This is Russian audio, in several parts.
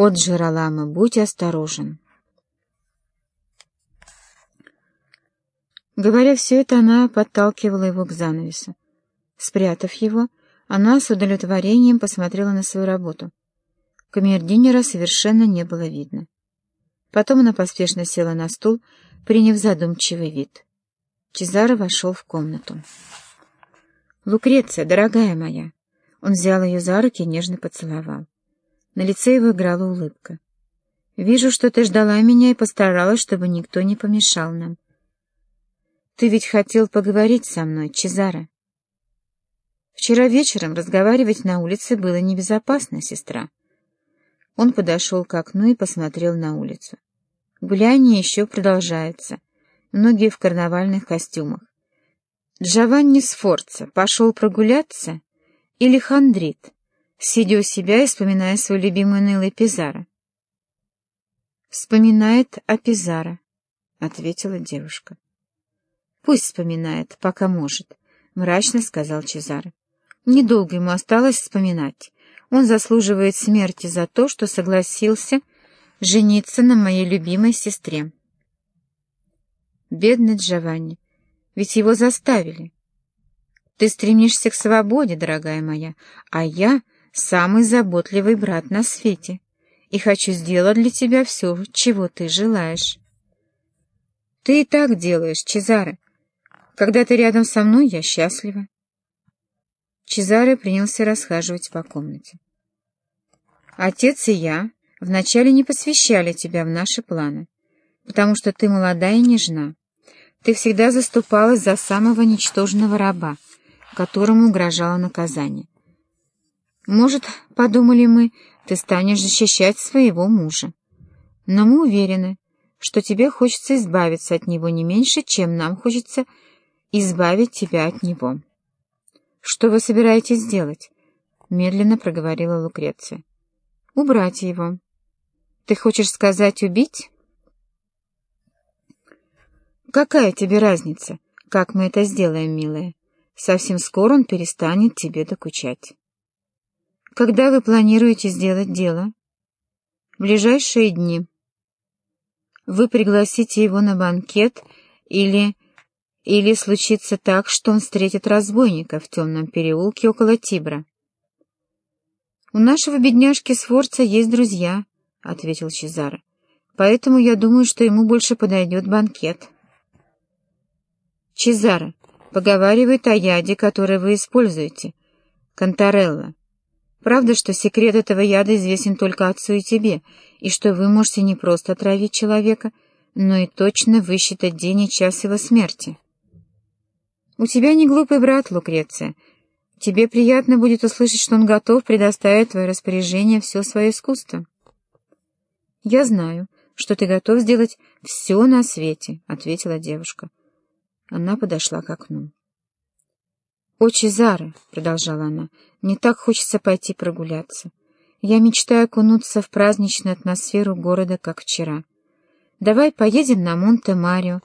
От Джералама, будь осторожен. Говоря все это, она подталкивала его к занавесу. Спрятав его, она с удовлетворением посмотрела на свою работу. Камердинера совершенно не было видно. Потом она поспешно села на стул, приняв задумчивый вид. Чезаро вошел в комнату. «Лукреция, дорогая моя!» Он взял ее за руки и нежно поцеловал. На лице его играла улыбка. «Вижу, что ты ждала меня и постаралась, чтобы никто не помешал нам. Ты ведь хотел поговорить со мной, Чезаро?» «Вчера вечером разговаривать на улице было небезопасно, сестра». Он подошел к окну и посмотрел на улицу. Гуляние еще продолжается. Многие в карнавальных костюмах. Джованни Сфорца пошел прогуляться или хандрит, сидя у себя и вспоминая свой любимый унылый Пизаро? «Вспоминает о Пизаро», — ответила девушка. «Пусть вспоминает, пока может», — мрачно сказал Чезаро. «Недолго ему осталось вспоминать. Он заслуживает смерти за то, что согласился жениться на моей любимой сестре». Бедный Джованни, ведь его заставили. Ты стремишься к свободе, дорогая моя, а я — самый заботливый брат на свете, и хочу сделать для тебя все, чего ты желаешь. Ты и так делаешь, Чезаре. Когда ты рядом со мной, я счастлива. Чезаре принялся расхаживать по комнате. Отец и я вначале не посвящали тебя в наши планы, потому что ты молода и нежна. Ты всегда заступалась за самого ничтожного раба, которому угрожало наказание. Может, подумали мы, ты станешь защищать своего мужа. Но мы уверены, что тебе хочется избавиться от него не меньше, чем нам хочется избавить тебя от него. Что вы собираетесь сделать? Медленно проговорила Лукреция. Убрать его. Ты хочешь сказать убить? «Какая тебе разница, как мы это сделаем, милая? Совсем скоро он перестанет тебе докучать». «Когда вы планируете сделать дело?» «В ближайшие дни». «Вы пригласите его на банкет или...» «Или случится так, что он встретит разбойника в темном переулке около Тибра?» «У нашего бедняжки Сфорца есть друзья», — ответил Чезаро. «Поэтому я думаю, что ему больше подойдет банкет». Чезаро, поговаривают о яде, который вы используете. Конторелла. Правда, что секрет этого яда известен только отцу и тебе, и что вы можете не просто отравить человека, но и точно высчитать день и час его смерти. У тебя не глупый брат, Лукреция. Тебе приятно будет услышать, что он готов предоставить твое распоряжение все свое искусство. Я знаю, что ты готов сделать все на свете, — ответила девушка. Она подошла к окну. «О, Чезаре!» — продолжала она. «Мне так хочется пойти прогуляться. Я мечтаю окунуться в праздничную атмосферу города, как вчера. Давай поедем на Монте-Марио,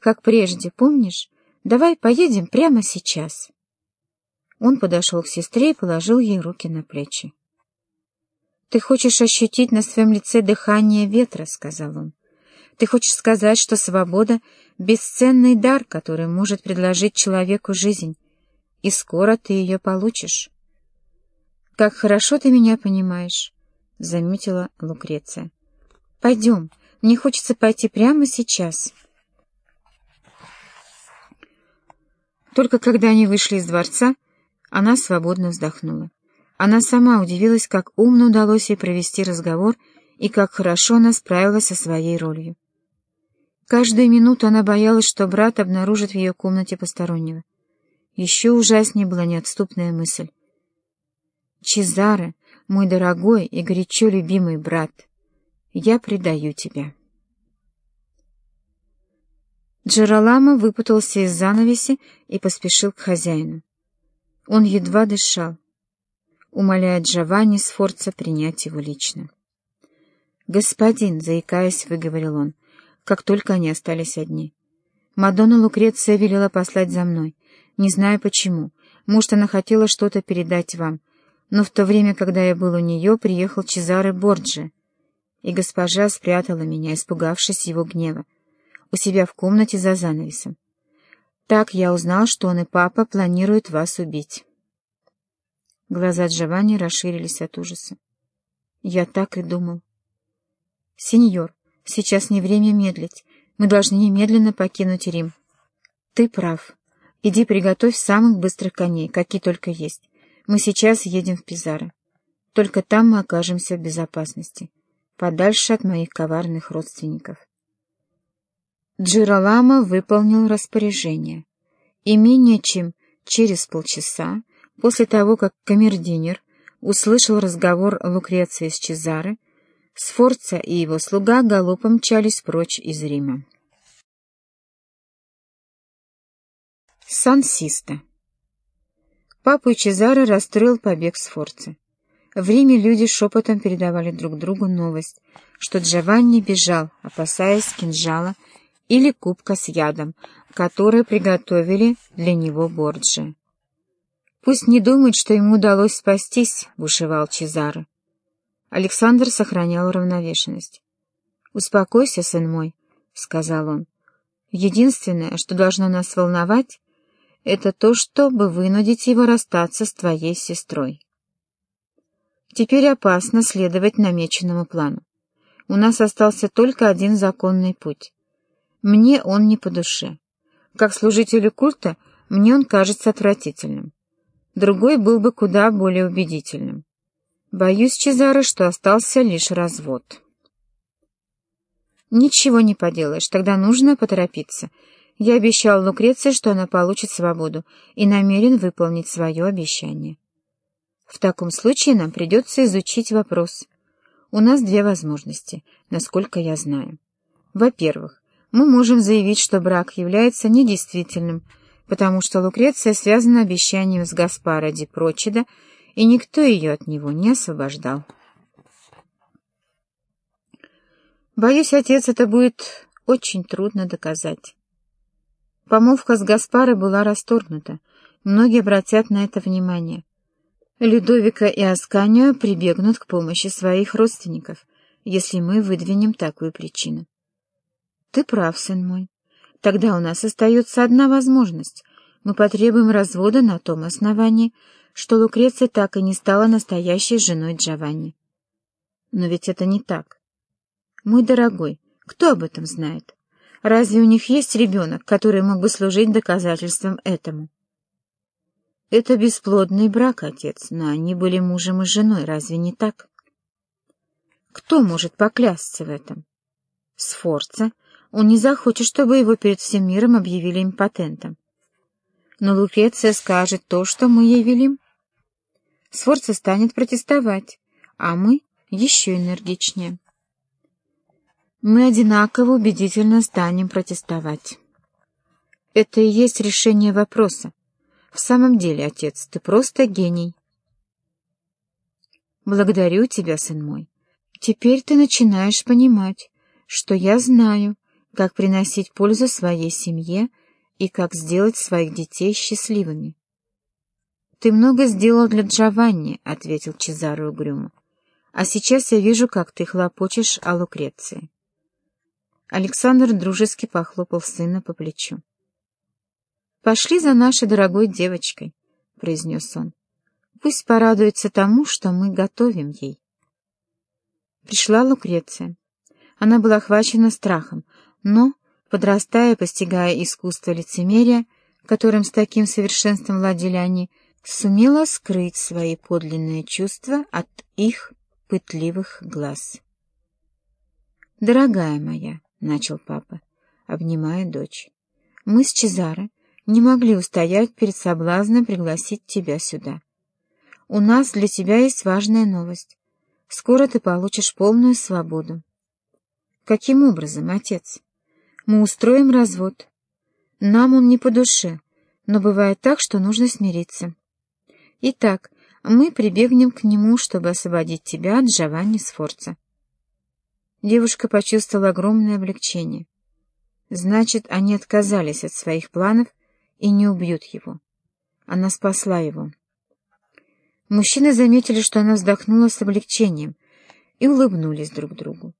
как прежде, помнишь? Давай поедем прямо сейчас». Он подошел к сестре и положил ей руки на плечи. «Ты хочешь ощутить на своем лице дыхание ветра», — сказал он. Ты хочешь сказать, что свобода — бесценный дар, который может предложить человеку жизнь, и скоро ты ее получишь. — Как хорошо ты меня понимаешь, — заметила Лукреция. — Пойдем, мне хочется пойти прямо сейчас. Только когда они вышли из дворца, она свободно вздохнула. Она сама удивилась, как умно удалось ей провести разговор и как хорошо она справилась со своей ролью. Каждую минуту она боялась, что брат обнаружит в ее комнате постороннего. Еще ужаснее была неотступная мысль. «Чезаре, мой дорогой и горячо любимый брат, я предаю тебя». Джералама выпутался из занавеси и поспешил к хозяину. Он едва дышал, умоляя Джованни Сфорца принять его лично. «Господин», — заикаясь, выговорил он, как только они остались одни. Мадонна Лукреция велела послать за мной. Не знаю почему. Может, она хотела что-то передать вам. Но в то время, когда я был у нее, приехал Чезаре Борджи. и госпожа спрятала меня, испугавшись его гнева, у себя в комнате за занавесом. Так я узнал, что он и папа планируют вас убить. Глаза Джованни расширились от ужаса. Я так и думал. Сеньор, сейчас не время медлить. Мы должны немедленно покинуть Рим. Ты прав. Иди приготовь самых быстрых коней, какие только есть. Мы сейчас едем в Пизаро. Только там мы окажемся в безопасности, подальше от моих коварных родственников. Джиролама выполнил распоряжение. И менее чем через полчаса, после того, как камердинер услышал разговор Лукреции с Чезаре, Сфорца и его слуга галопом мчались прочь из Рима. Сан-Систа Папу и Чезаре расстроил побег Сфорца. В Риме люди шепотом передавали друг другу новость, что Джованни бежал, опасаясь кинжала или кубка с ядом, который приготовили для него Борджи. «Пусть не думает, что ему удалось спастись», — бушевал Чезаро. Александр сохранял равновешенность. «Успокойся, сын мой», — сказал он. «Единственное, что должно нас волновать, это то, чтобы вынудить его расстаться с твоей сестрой. Теперь опасно следовать намеченному плану. У нас остался только один законный путь. Мне он не по душе. Как служителю культа мне он кажется отвратительным. Другой был бы куда более убедительным. Боюсь, Чезаро, что остался лишь развод. Ничего не поделаешь, тогда нужно поторопиться. Я обещал Лукреции, что она получит свободу, и намерен выполнить свое обещание. В таком случае нам придется изучить вопрос. У нас две возможности, насколько я знаю. Во-первых, мы можем заявить, что брак является недействительным, потому что Лукреция связана обещанием с Гаспара Ди Прочида, и никто ее от него не освобождал. Боюсь, отец, это будет очень трудно доказать. Помолвка с Гаспарой была расторгнута. Многие обратят на это внимание. Людовика и Асканио прибегнут к помощи своих родственников, если мы выдвинем такую причину. Ты прав, сын мой. Тогда у нас остается одна возможность. Мы потребуем развода на том основании, что Лукреция так и не стала настоящей женой Джованни. Но ведь это не так. Мой дорогой, кто об этом знает? Разве у них есть ребенок, который мог бы служить доказательством этому? Это бесплодный брак, отец, но они были мужем и женой, разве не так? Кто может поклясться в этом? Сфорца он не захочет, чтобы его перед всем миром объявили импотентом. Но Лукреция скажет то, что мы ей велим. Сфорца станет протестовать, а мы еще энергичнее. Мы одинаково убедительно станем протестовать. Это и есть решение вопроса. В самом деле, отец, ты просто гений. Благодарю тебя, сын мой. Теперь ты начинаешь понимать, что я знаю, как приносить пользу своей семье и как сделать своих детей счастливыми. «Ты много сделал для Джованни», — ответил Чезаро угрюмо. «А сейчас я вижу, как ты хлопочешь о Лукреции». Александр дружески похлопал сына по плечу. «Пошли за нашей дорогой девочкой», — произнес он. «Пусть порадуется тому, что мы готовим ей». Пришла Лукреция. Она была охвачена страхом, но, подрастая, постигая искусство лицемерия, которым с таким совершенством владели они, сумела скрыть свои подлинные чувства от их пытливых глаз. «Дорогая моя», — начал папа, обнимая дочь, — «мы с Чезаро не могли устоять перед соблазном пригласить тебя сюда. У нас для тебя есть важная новость. Скоро ты получишь полную свободу». «Каким образом, отец?» Мы устроим развод. Нам он не по душе, но бывает так, что нужно смириться. Итак, мы прибегнем к нему, чтобы освободить тебя от Джованни Сфорца. Девушка почувствовала огромное облегчение. Значит, они отказались от своих планов и не убьют его. Она спасла его. Мужчины заметили, что она вздохнула с облегчением, и улыбнулись друг другу.